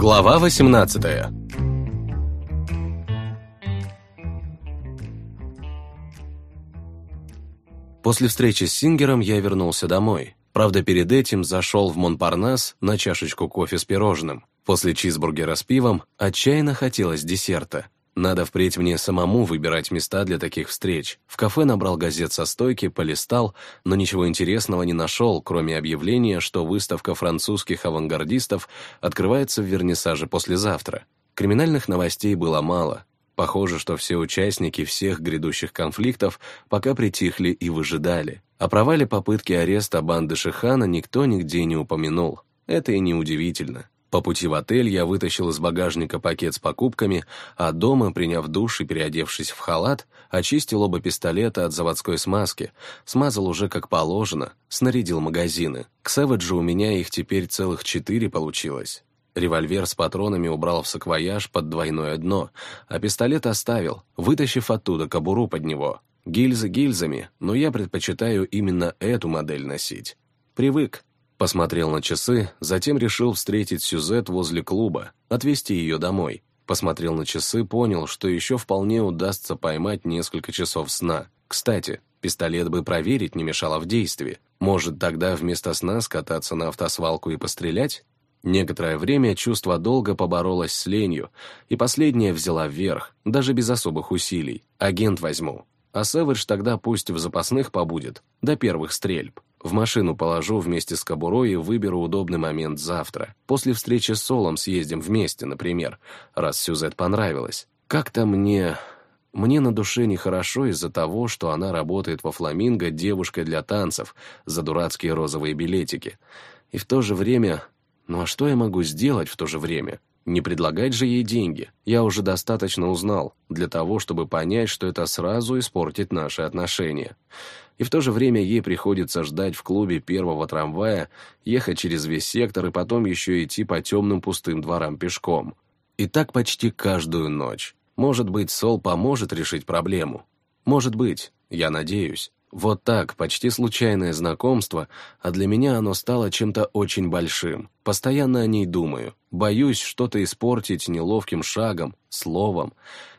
Глава 18 После встречи с Сингером я вернулся домой. Правда, перед этим зашел в Монпарнас на чашечку кофе с пирожным. После чизбургера с пивом отчаянно хотелось десерта. Надо впредь мне самому выбирать места для таких встреч. В кафе набрал газет со стойки, полистал, но ничего интересного не нашел, кроме объявления, что выставка французских авангардистов открывается в Вернисаже послезавтра. Криминальных новостей было мало. Похоже, что все участники всех грядущих конфликтов пока притихли и выжидали. О провале попытки ареста банды Шихана никто нигде не упомянул. Это и не удивительно. По пути в отель я вытащил из багажника пакет с покупками, а дома, приняв душ и переодевшись в халат, очистил оба пистолета от заводской смазки, смазал уже как положено, снарядил магазины. К Сэвэджу у меня их теперь целых четыре получилось. Револьвер с патронами убрал в саквояж под двойное дно, а пистолет оставил, вытащив оттуда кобуру под него. Гильзы гильзами, но я предпочитаю именно эту модель носить. Привык. Посмотрел на часы, затем решил встретить Сюзет возле клуба, отвезти ее домой. Посмотрел на часы, понял, что еще вполне удастся поймать несколько часов сна. Кстати, пистолет бы проверить не мешало в действии. Может, тогда вместо сна скататься на автосвалку и пострелять? Некоторое время чувство долга поборолось с ленью, и последняя взяла вверх, даже без особых усилий. Агент возьму. А Сэвидж тогда пусть в запасных побудет, до первых стрельб. В машину положу вместе с кобурой и выберу удобный момент завтра. После встречи с Солом съездим вместе, например, раз Сюзет понравилась. Как-то мне... Мне на душе нехорошо из-за того, что она работает во «Фламинго» девушкой для танцев за дурацкие розовые билетики. И в то же время... Ну а что я могу сделать в то же время? Не предлагать же ей деньги. Я уже достаточно узнал для того, чтобы понять, что это сразу испортит наши отношения. И в то же время ей приходится ждать в клубе первого трамвая, ехать через весь сектор и потом еще идти по темным пустым дворам пешком. И так почти каждую ночь. Может быть, Сол поможет решить проблему. Может быть, я надеюсь. Вот так, почти случайное знакомство, а для меня оно стало чем-то очень большим. Постоянно о ней думаю. Боюсь что-то испортить неловким шагом, словом.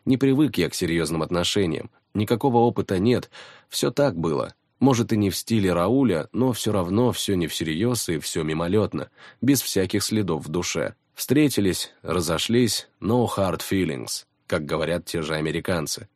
Не привык я к серьезным отношениям. Никакого опыта нет. Все так было. Может, и не в стиле Рауля, но все равно все не всерьез и все мимолетно, без всяких следов в душе. Встретились, разошлись, no hard feelings, как говорят те же американцы.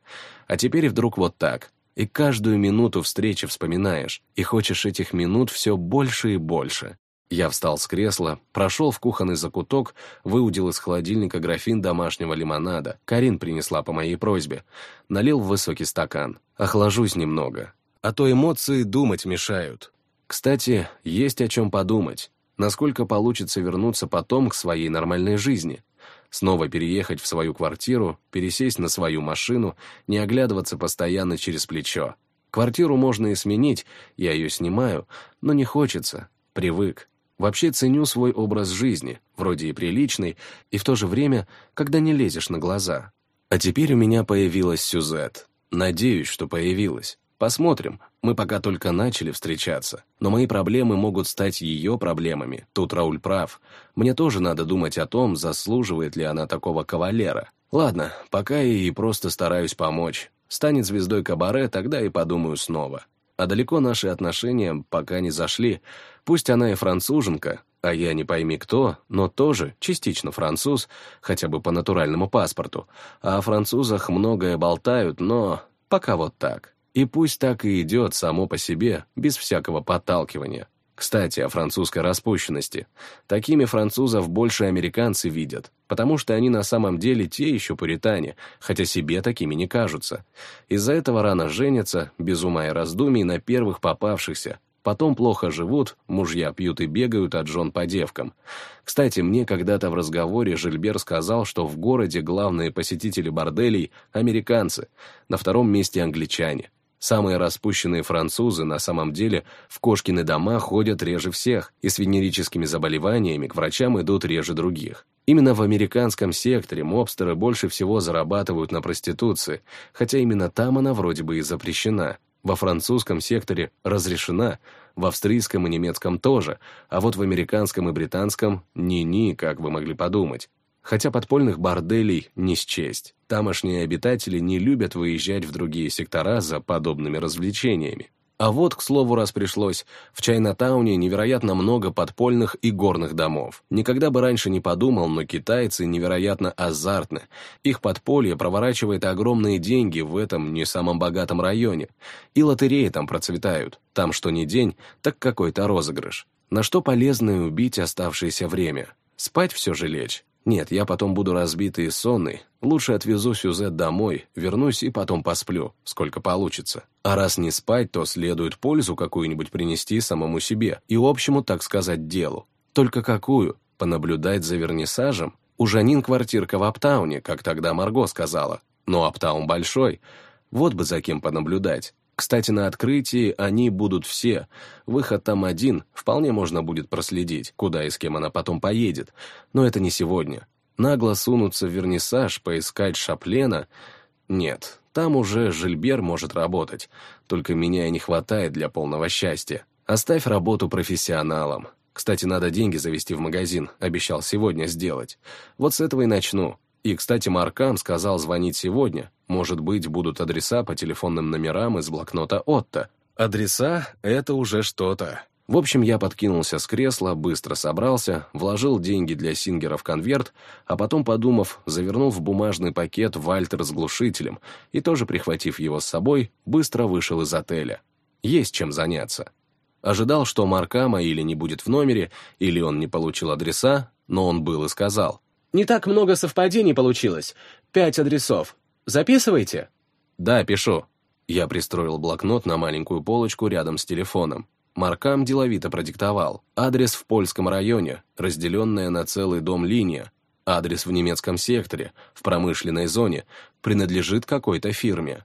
А теперь вдруг вот так. И каждую минуту встречи вспоминаешь, и хочешь этих минут все больше и больше. Я встал с кресла, прошел в кухонный закуток, выудил из холодильника графин домашнего лимонада. Карин принесла по моей просьбе. Налил в высокий стакан. Охлажусь немного. А то эмоции думать мешают. Кстати, есть о чем подумать. Насколько получится вернуться потом к своей нормальной жизни снова переехать в свою квартиру, пересесть на свою машину, не оглядываться постоянно через плечо. Квартиру можно и сменить, я ее снимаю, но не хочется, привык. Вообще ценю свой образ жизни, вроде и приличный, и в то же время, когда не лезешь на глаза. А теперь у меня появилась Сюзет. Надеюсь, что появилась. Посмотрим, мы пока только начали встречаться, но мои проблемы могут стать ее проблемами. Тут Рауль прав. Мне тоже надо думать о том, заслуживает ли она такого кавалера. Ладно, пока я ей просто стараюсь помочь. Станет звездой кабаре, тогда и подумаю снова. А далеко наши отношения пока не зашли. Пусть она и француженка, а я не пойми кто, но тоже частично француз, хотя бы по натуральному паспорту. А о французах многое болтают, но пока вот так. И пусть так и идет само по себе, без всякого подталкивания. Кстати, о французской распущенности. Такими французов больше американцы видят, потому что они на самом деле те еще пуритане, хотя себе такими не кажутся. Из-за этого рано женятся, без ума и раздумий, на первых попавшихся, Потом плохо живут, мужья пьют и бегают от жен по девкам. Кстати, мне когда-то в разговоре Жильбер сказал, что в городе главные посетители борделей – американцы, на втором месте англичане. Самые распущенные французы на самом деле в кошкины дома ходят реже всех, и с венерическими заболеваниями к врачам идут реже других. Именно в американском секторе мобстеры больше всего зарабатывают на проституции, хотя именно там она вроде бы и запрещена. Во французском секторе разрешена, в австрийском и немецком тоже, а вот в американском и британском ни-ни, как вы могли подумать. Хотя подпольных борделей не счесть. Тамошние обитатели не любят выезжать в другие сектора за подобными развлечениями. А вот, к слову, раз пришлось, в Чайнатауне невероятно много подпольных и горных домов. Никогда бы раньше не подумал, но китайцы невероятно азартны. Их подполье проворачивает огромные деньги в этом не самом богатом районе. И лотереи там процветают. Там что ни день, так какой-то розыгрыш. На что полезно убить оставшееся время? Спать все же лечь. Нет, я потом буду разбитый и сонный. Лучше отвезу Сюзет домой, вернусь и потом посплю, сколько получится. А раз не спать, то следует пользу какую-нибудь принести самому себе и общему, так сказать, делу. Только какую? Понаблюдать за вернисажем? У Жанин квартирка в Аптауне, как тогда Марго сказала. Но Аптаун большой. Вот бы за кем понаблюдать. Кстати, на открытии они будут все. Выход там один, вполне можно будет проследить, куда и с кем она потом поедет. Но это не сегодня. Нагло сунуться в вернисаж, поискать Шаплена... Нет, там уже Жильбер может работать. Только меня и не хватает для полного счастья. Оставь работу профессионалам. Кстати, надо деньги завести в магазин, обещал сегодня сделать. Вот с этого и начну. И, кстати, Маркам сказал звонить сегодня. Может быть, будут адреса по телефонным номерам из блокнота Отто. Адреса — это уже что-то. В общем, я подкинулся с кресла, быстро собрался, вложил деньги для Сингера в конверт, а потом, подумав, завернул в бумажный пакет Вальтер с глушителем и, тоже прихватив его с собой, быстро вышел из отеля. Есть чем заняться. Ожидал, что Маркама или не будет в номере, или он не получил адреса, но он был и сказал. Не так много совпадений получилось. Пять адресов. Записывайте?» «Да, пишу». Я пристроил блокнот на маленькую полочку рядом с телефоном. Маркам деловито продиктовал. Адрес в польском районе, разделенная на целый дом линия. Адрес в немецком секторе, в промышленной зоне, принадлежит какой-то фирме.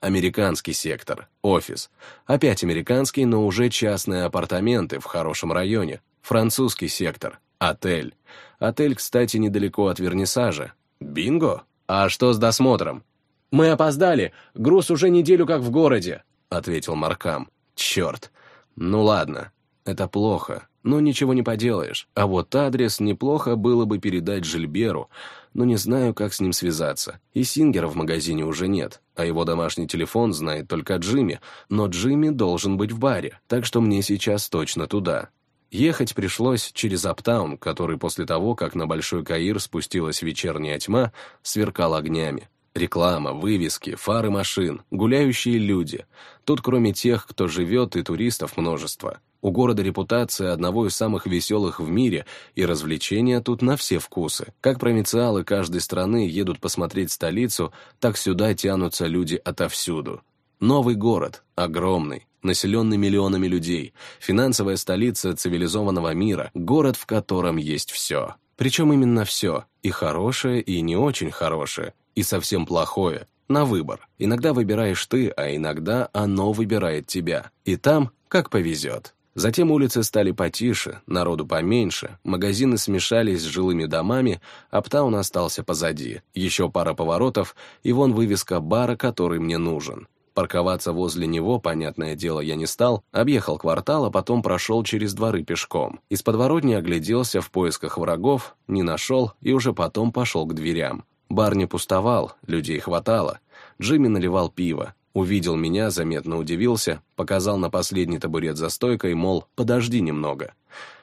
Американский сектор, офис. Опять американский, но уже частные апартаменты в хорошем районе. Французский сектор, отель. Отель, кстати, недалеко от вернисажа. Бинго? А что с досмотром? «Мы опоздали. Груз уже неделю как в городе», — ответил Маркам. «Черт. Ну ладно. Это плохо. Но ничего не поделаешь. А вот адрес неплохо было бы передать Жильберу, но не знаю, как с ним связаться. И Сингера в магазине уже нет, а его домашний телефон знает только Джимми, но Джимми должен быть в баре, так что мне сейчас точно туда. Ехать пришлось через Аптаун, который после того, как на Большой Каир спустилась вечерняя тьма, сверкал огнями. Реклама, вывески, фары машин, гуляющие люди. Тут кроме тех, кто живет, и туристов множество. У города репутация одного из самых веселых в мире, и развлечения тут на все вкусы. Как провинциалы каждой страны едут посмотреть столицу, так сюда тянутся люди отовсюду. Новый город, огромный, населенный миллионами людей, финансовая столица цивилизованного мира, город, в котором есть все. Причем именно все, и хорошее, и не очень хорошее, и совсем плохое, на выбор. Иногда выбираешь ты, а иногда оно выбирает тебя. И там, как повезет. Затем улицы стали потише, народу поменьше, магазины смешались с жилыми домами, Аптаун остался позади. Еще пара поворотов, и вон вывеска бара, который мне нужен. Парковаться возле него, понятное дело, я не стал, объехал квартал, а потом прошел через дворы пешком. Из подворотни огляделся в поисках врагов, не нашел и уже потом пошел к дверям. Бар не пустовал, людей хватало. Джимми наливал пиво. Увидел меня, заметно удивился, показал на последний табурет за стойкой, мол, подожди немного.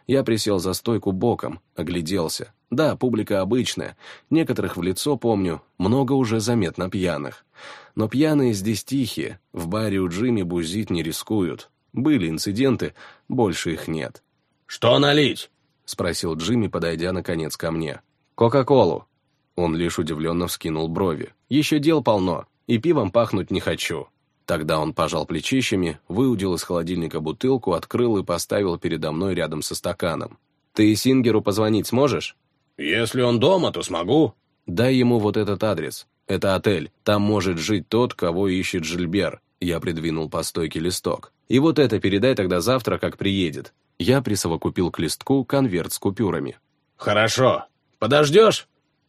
Я присел за стойку боком, огляделся. Да, публика обычная, некоторых в лицо помню, много уже заметно пьяных. Но пьяные здесь тихие, в баре у Джимми бузить не рискуют. Были инциденты, больше их нет. «Что налить?» — спросил Джимми, подойдя наконец ко мне. «Кока-колу». Он лишь удивленно вскинул брови. «Еще дел полно, и пивом пахнуть не хочу». Тогда он пожал плечищами, выудил из холодильника бутылку, открыл и поставил передо мной рядом со стаканом. «Ты Сингеру позвонить сможешь?» «Если он дома, то смогу». «Дай ему вот этот адрес. Это отель. Там может жить тот, кого ищет Жильбер». Я придвинул по стойке листок. «И вот это передай тогда завтра, как приедет». Я присовокупил к листку конверт с купюрами. «Хорошо. Подождешь?»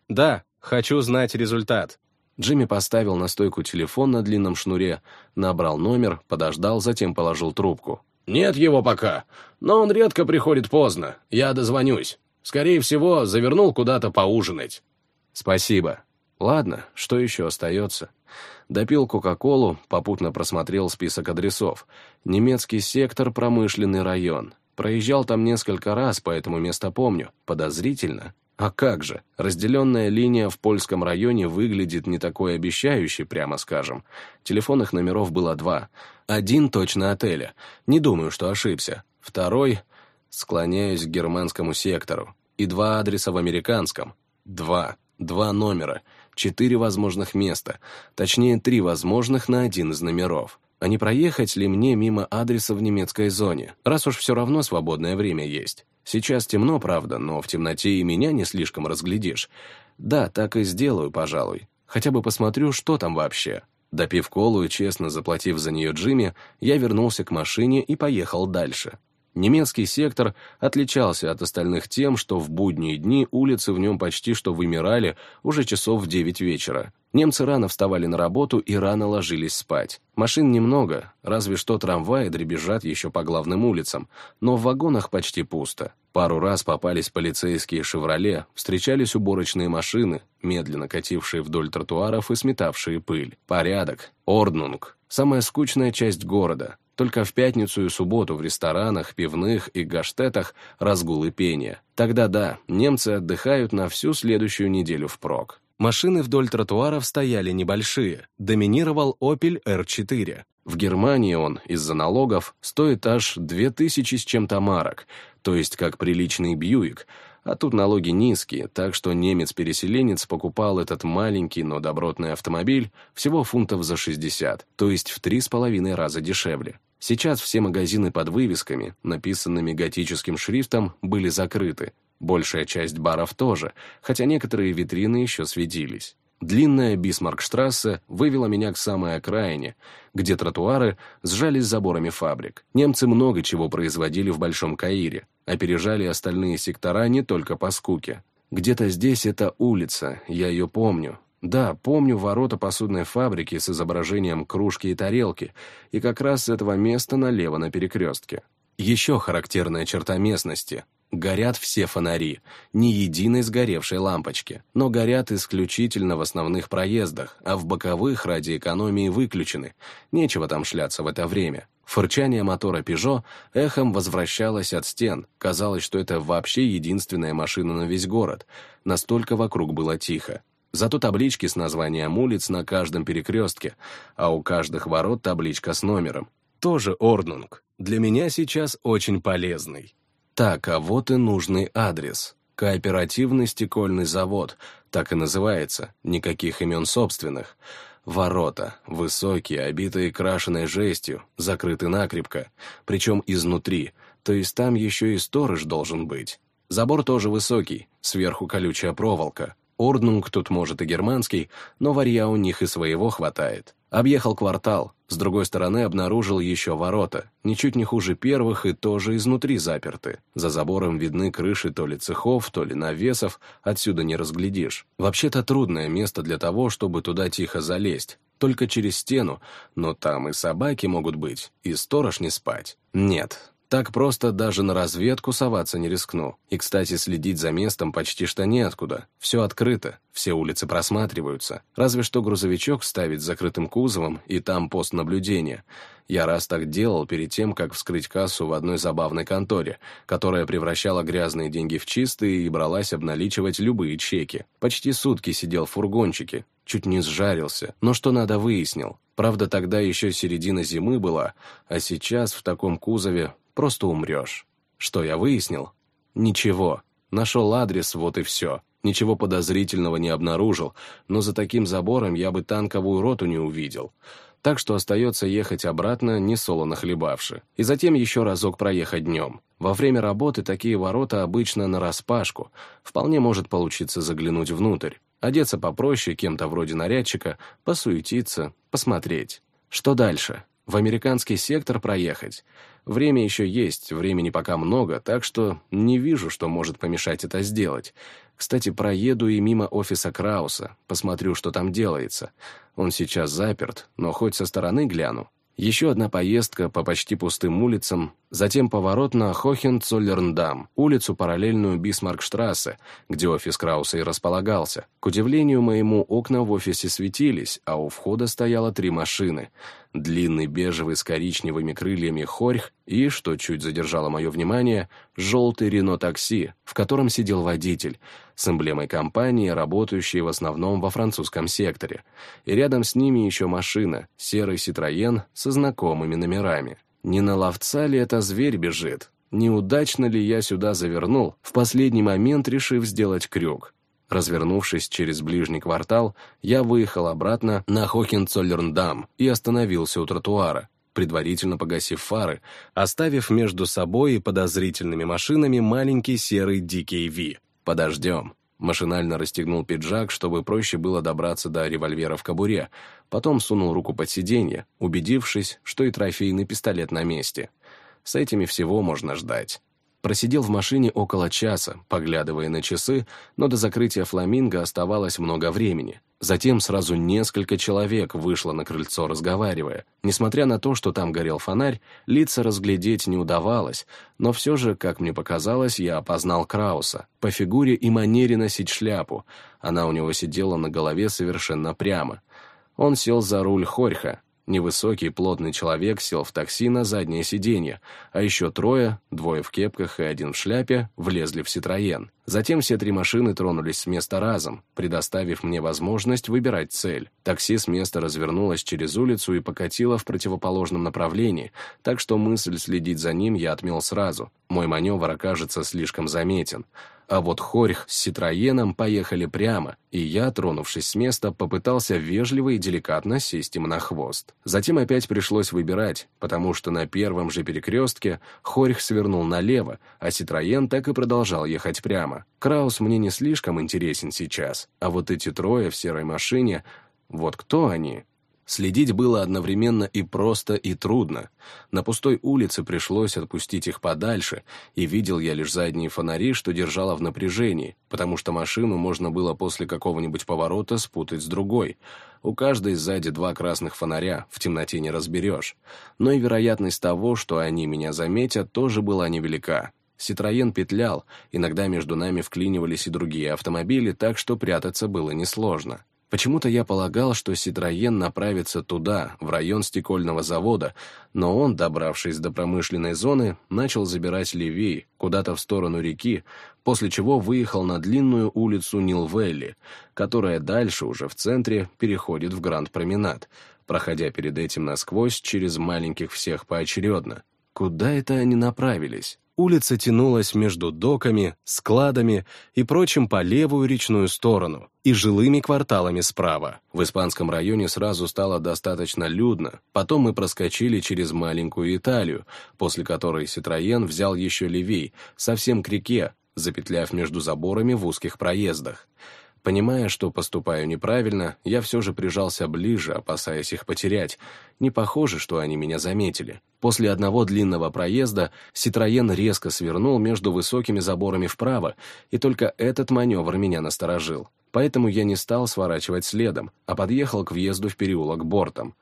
«Да, хочу знать результат». Джимми поставил на стойку телефон на длинном шнуре, набрал номер, подождал, затем положил трубку. «Нет его пока, но он редко приходит поздно. Я дозвонюсь. Скорее всего, завернул куда-то поужинать». Спасибо. Ладно, что еще остается? Допил Кока-Колу, попутно просмотрел список адресов. Немецкий сектор, промышленный район. Проезжал там несколько раз, поэтому место помню. Подозрительно. А как же, разделенная линия в польском районе выглядит не такой обещающей, прямо скажем. Телефонных номеров было два. Один точно отеля. Не думаю, что ошибся. Второй — склоняюсь к германскому сектору. И два адреса в американском. Два. Два номера. Четыре возможных места. Точнее, три возможных на один из номеров. А не проехать ли мне мимо адреса в немецкой зоне, раз уж все равно свободное время есть? Сейчас темно, правда, но в темноте и меня не слишком разглядишь. Да, так и сделаю, пожалуй. Хотя бы посмотрю, что там вообще. Допив колу и честно заплатив за нее Джимми, я вернулся к машине и поехал дальше. Немецкий сектор отличался от остальных тем, что в будние дни улицы в нем почти что вымирали уже часов в девять вечера. Немцы рано вставали на работу и рано ложились спать. Машин немного, разве что трамваи дребезжат еще по главным улицам, но в вагонах почти пусто. Пару раз попались полицейские «Шевроле», встречались уборочные машины, медленно катившие вдоль тротуаров и сметавшие пыль. Порядок. Орднунг. Самая скучная часть города. Только в пятницу и субботу в ресторанах, пивных и гаштетах разгул и пение. Тогда да, немцы отдыхают на всю следующую неделю впрок. Машины вдоль тротуаров стояли небольшие, доминировал Opel R4. В Германии он, из-за налогов, стоит аж 2000 с чем-то марок, то есть как приличный Бьюик, а тут налоги низкие, так что немец-переселенец покупал этот маленький, но добротный автомобиль всего фунтов за 60, то есть в три с половиной раза дешевле. Сейчас все магазины под вывесками, написанными готическим шрифтом, были закрыты, Большая часть баров тоже, хотя некоторые витрины еще светились. Длинная Бисмаркштрассе вывела меня к самой окраине, где тротуары сжались заборами фабрик. Немцы много чего производили в Большом Каире, опережали остальные сектора не только по скуке. Где-то здесь эта улица, я ее помню. Да, помню ворота посудной фабрики с изображением кружки и тарелки, и как раз с этого места налево на перекрестке. Еще характерная черта местности Горят все фонари, ни единой сгоревшей лампочки, но горят исключительно в основных проездах, а в боковых ради экономии выключены. Нечего там шляться в это время. Фырчание мотора «Пежо» эхом возвращалось от стен. Казалось, что это вообще единственная машина на весь город. Настолько вокруг было тихо. Зато таблички с названием улиц на каждом перекрестке, а у каждых ворот табличка с номером. Тоже Орнунг. Для меня сейчас очень полезный. Так, а вот и нужный адрес. Кооперативный стекольный завод, так и называется, никаких имен собственных. Ворота, высокие, обитые крашеной жестью, закрыты накрепко, причем изнутри, то есть там еще и сторож должен быть. Забор тоже высокий, сверху колючая проволока. Орднунг тут может и германский, но варья у них и своего хватает. Объехал квартал, с другой стороны обнаружил еще ворота, ничуть не хуже первых и тоже изнутри заперты. За забором видны крыши то ли цехов, то ли навесов, отсюда не разглядишь. Вообще-то трудное место для того, чтобы туда тихо залезть. Только через стену, но там и собаки могут быть, и сторож не спать. Нет, так просто даже на разведку соваться не рискну. И, кстати, следить за местом почти что неоткуда. Все открыто, все улицы просматриваются. Разве что грузовичок ставить с закрытым кузовом, и там пост наблюдения. Я раз так делал перед тем, как вскрыть кассу в одной забавной конторе, которая превращала грязные деньги в чистые и бралась обналичивать любые чеки. Почти сутки сидел в фургончике, чуть не сжарился, но что надо выяснил. Правда, тогда еще середина зимы была, а сейчас в таком кузове просто умрешь. Что я выяснил? Ничего. Нашел адрес, вот и все. Ничего подозрительного не обнаружил, но за таким забором я бы танковую роту не увидел. Так что остается ехать обратно, не солоно хлебавши. И затем еще разок проехать днем. Во время работы такие ворота обычно нараспашку. Вполне может получиться заглянуть внутрь. Одеться попроще, кем-то вроде нарядчика, посуетиться, посмотреть. Что дальше? В американский сектор проехать. Время еще есть, времени пока много, так что не вижу, что может помешать это сделать. Кстати, проеду и мимо офиса Крауса, посмотрю, что там делается. Он сейчас заперт, но хоть со стороны гляну. Еще одна поездка по почти пустым улицам, затем поворот на Хохенцоллерндам, улицу, параллельную Бисмаркштрассе, где офис Крауса и располагался. К удивлению моему, окна в офисе светились, а у входа стояло три машины. Длинный бежевый с коричневыми крыльями хорьх и, что чуть задержало мое внимание, желтый Рено-такси, в котором сидел водитель, с эмблемой компании, работающей в основном во французском секторе. И рядом с ними еще машина, серый Ситроен со знакомыми номерами. Не на ловца ли это зверь бежит? Неудачно ли я сюда завернул, в последний момент решив сделать крюк? Развернувшись через ближний квартал, я выехал обратно на Хохенцоллерндам и остановился у тротуара, предварительно погасив фары, оставив между собой и подозрительными машинами маленький серый DKV. Подождем. Машинально расстегнул пиджак, чтобы проще было добраться до револьвера в кобуре, потом сунул руку под сиденье, убедившись, что и трофейный пистолет на месте. С этими всего можно ждать. Просидел в машине около часа, поглядывая на часы, но до закрытия «Фламинго» оставалось много времени. Затем сразу несколько человек вышло на крыльцо, разговаривая. Несмотря на то, что там горел фонарь, лица разглядеть не удавалось, но все же, как мне показалось, я опознал Крауса. По фигуре и манере носить шляпу. Она у него сидела на голове совершенно прямо. Он сел за руль Хорьха, Невысокий, плотный человек сел в такси на заднее сиденье, а еще трое, двое в кепках и один в шляпе, влезли в Ситроен. Затем все три машины тронулись с места разом, предоставив мне возможность выбирать цель. Такси с места развернулось через улицу и покатило в противоположном направлении, так что мысль следить за ним я отмел сразу. Мой маневр окажется слишком заметен. А вот Хорьх с Ситроеном поехали прямо, и я, тронувшись с места, попытался вежливо и деликатно сесть им на хвост. Затем опять пришлось выбирать, потому что на первом же перекрестке Хорьх свернул налево, а Ситроен так и продолжал ехать прямо. Краус мне не слишком интересен сейчас, а вот эти трое в серой машине, вот кто они? Следить было одновременно и просто, и трудно. На пустой улице пришлось отпустить их подальше, и видел я лишь задние фонари, что держало в напряжении, потому что машину можно было после какого-нибудь поворота спутать с другой. У каждой сзади два красных фонаря, в темноте не разберешь. Но и вероятность того, что они меня заметят, тоже была невелика. Ситроен петлял, иногда между нами вклинивались и другие автомобили, так что прятаться было несложно. Почему-то я полагал, что Ситроен направится туда, в район стекольного завода, но он, добравшись до промышленной зоны, начал забирать левее, куда-то в сторону реки, после чего выехал на длинную улицу Нилвелли, которая дальше, уже в центре, переходит в Гранд-променад, проходя перед этим насквозь через маленьких всех поочередно. Куда это они направились? Улица тянулась между доками, складами и прочим по левую речную сторону и жилыми кварталами справа. В испанском районе сразу стало достаточно людно, потом мы проскочили через маленькую Италию, после которой Ситроен взял еще левей, совсем к реке, запетляв между заборами в узких проездах. Понимая, что поступаю неправильно, я все же прижался ближе, опасаясь их потерять. Не похоже, что они меня заметили. После одного длинного проезда Ситроен резко свернул между высокими заборами вправо, и только этот маневр меня насторожил. Поэтому я не стал сворачивать следом, а подъехал к въезду в переулок бортом.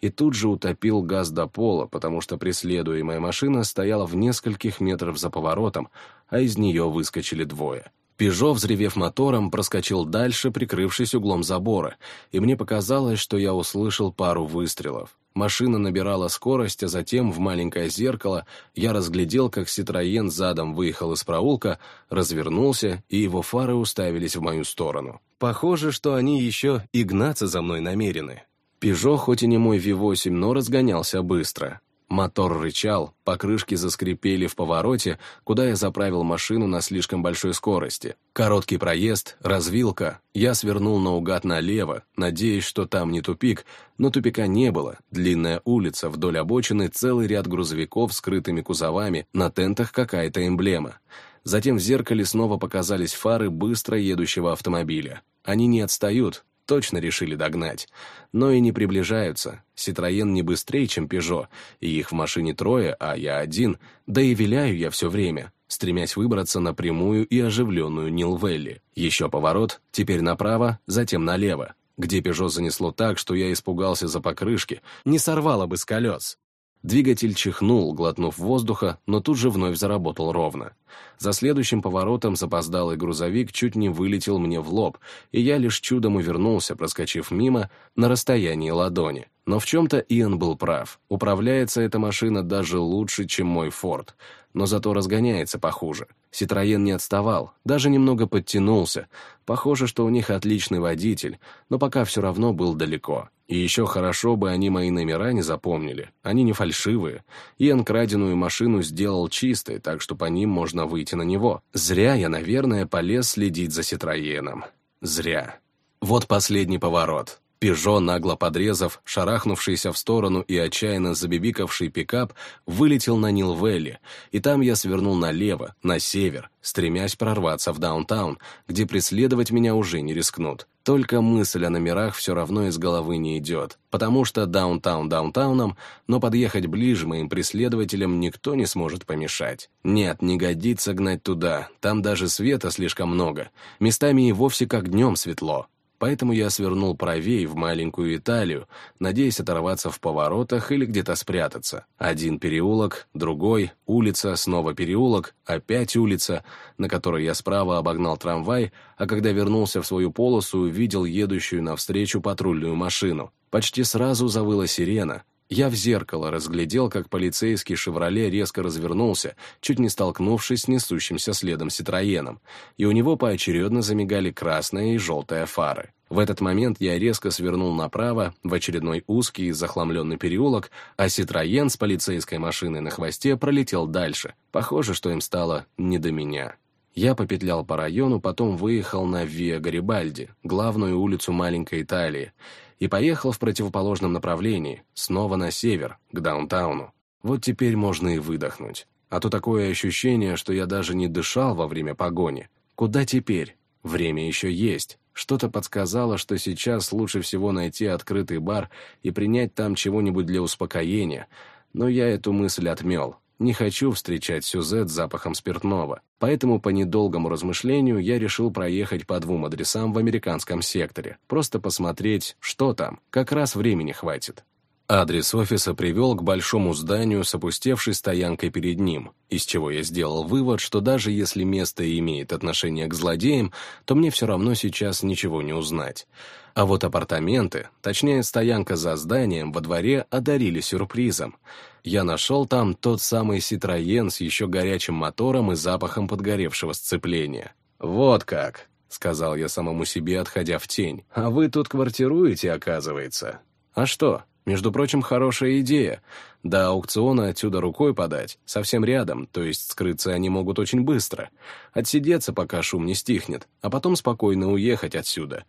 И тут же утопил газ до пола, потому что преследуемая машина стояла в нескольких метрах за поворотом, а из нее выскочили двое. Пежо, взревев мотором, проскочил дальше, прикрывшись углом забора, и мне показалось, что я услышал пару выстрелов. Машина набирала скорость, а затем в маленькое зеркало я разглядел, как Ситроен задом выехал из проулка, развернулся, и его фары уставились в мою сторону. Похоже, что они еще и гнаться за мной намерены. Пежо, хоть и не мой V8, но разгонялся быстро. Мотор рычал, покрышки заскрипели в повороте, куда я заправил машину на слишком большой скорости. Короткий проезд, развилка. Я свернул наугад налево, надеясь, что там не тупик, но тупика не было. Длинная улица, вдоль обочины целый ряд грузовиков с скрытыми кузовами, на тентах какая-то эмблема. Затем в зеркале снова показались фары быстро едущего автомобиля. Они не отстают, точно решили догнать. Но и не приближаются. Ситроен не быстрее, чем Пежо, и их в машине трое, а я один, да и виляю я все время, стремясь выбраться на прямую и оживленную Нилвелли. Еще поворот, теперь направо, затем налево. где «Пежо» занесло так, что я испугался за покрышки, не сорвало бы с колес. Двигатель чихнул, глотнув воздуха, но тут же вновь заработал ровно. За следующим поворотом запоздалый грузовик чуть не вылетел мне в лоб, и я лишь чудом увернулся, проскочив мимо на расстоянии ладони. Но в чем-то Иэн был прав. Управляется эта машина даже лучше, чем мой «Форд», но зато разгоняется похуже. Ситроен не отставал, даже немного подтянулся. Похоже, что у них отличный водитель, но пока все равно был далеко. И еще хорошо бы они мои номера не запомнили. Они не фальшивые. Иэн краденую машину сделал чистой, так что по ним можно выйти на него. Зря я, наверное, полез следить за Ситроеном. Зря. Вот последний поворот. Пежо, нагло подрезав, шарахнувшийся в сторону и отчаянно забибикавший пикап, вылетел на Нилвелли, и там я свернул налево, на север, стремясь прорваться в даунтаун, где преследовать меня уже не рискнут. Только мысль о номерах все равно из головы не идет, потому что даунтаун даунтауном, но подъехать ближе моим преследователям никто не сможет помешать. Нет, не годится гнать туда, там даже света слишком много, местами и вовсе как днем светло. Поэтому я свернул правее в маленькую Италию, надеясь оторваться в поворотах или где-то спрятаться. Один переулок, другой, улица, снова переулок, опять улица, на которой я справа обогнал трамвай, а когда вернулся в свою полосу, увидел едущую навстречу патрульную машину. Почти сразу завыла сирена, я в зеркало разглядел, как полицейский «Шевроле» резко развернулся, чуть не столкнувшись с несущимся следом «Ситроеном», и у него поочередно замигали красная и желтая фары. В этот момент я резко свернул направо, в очередной узкий и захламленный переулок, а «Ситроен» с полицейской машиной на хвосте пролетел дальше. Похоже, что им стало не до меня. Я попетлял по району, потом выехал на Виа Гарибальди, главную улицу маленькой Италии, и поехал в противоположном направлении, снова на север, к даунтауну. Вот теперь можно и выдохнуть. А то такое ощущение, что я даже не дышал во время погони. Куда теперь? Время еще есть. Что-то подсказало, что сейчас лучше всего найти открытый бар и принять там чего-нибудь для успокоения, но я эту мысль отмел. Не хочу встречать Сюзет с запахом спиртного, поэтому по недолгому размышлению я решил проехать по двум адресам в американском секторе, просто посмотреть, что там, как раз времени хватит. Адрес офиса привел к большому зданию с опустевшей стоянкой перед ним, из чего я сделал вывод, что даже если место имеет отношение к злодеям, то мне все равно сейчас ничего не узнать. А вот апартаменты, точнее стоянка за зданием, во дворе одарили сюрпризом. Я нашел там тот самый Ситроен с еще горячим мотором и запахом подгоревшего сцепления. «Вот как», — сказал я самому себе, отходя в тень. «А вы тут квартируете, оказывается. А что?» Между прочим, хорошая идея. До аукциона отсюда рукой подать, совсем рядом, то есть скрыться они могут очень быстро. Отсидеться, пока шум не стихнет, а потом спокойно уехать отсюда.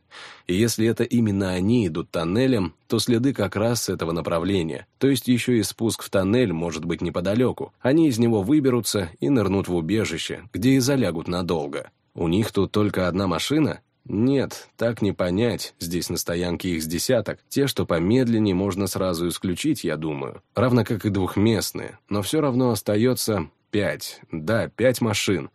И если это именно они идут тоннелем, то следы как раз с этого направления, то есть еще и спуск в тоннель может быть неподалеку. Они из него выберутся и нырнут в убежище, где и залягут надолго. У них тут только одна машина? Нет, так не понять, здесь на стоянке их с десяток. Те, что помедленнее, можно сразу исключить, я думаю. Равно как и двухместные, но все равно остается пять. Да, пять машин.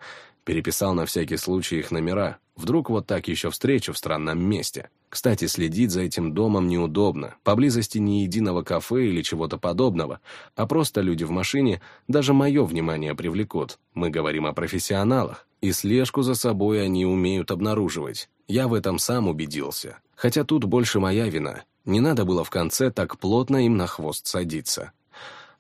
Переписал на всякий случай их номера. Вдруг вот так еще встречу в странном месте. Кстати, следить за этим домом неудобно. Поблизости ни единого кафе или чего-то подобного, а просто люди в машине даже мое внимание привлекут. Мы говорим о профессионалах, и слежку за собой они умеют обнаруживать. Я в этом сам убедился. Хотя тут больше моя вина. Не надо было в конце так плотно им на хвост садиться.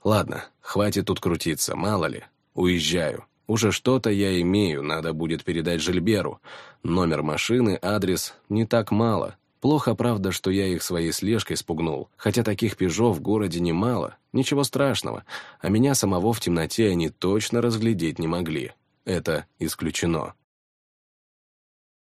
Ладно, хватит тут крутиться, мало ли. Уезжаю. Уже что-то я имею, надо будет передать Жильберу. Номер машины, адрес — не так мало. Плохо, правда, что я их своей слежкой спугнул, хотя таких пижов в городе немало, ничего страшного, а меня самого в темноте они точно разглядеть не могли. Это исключено.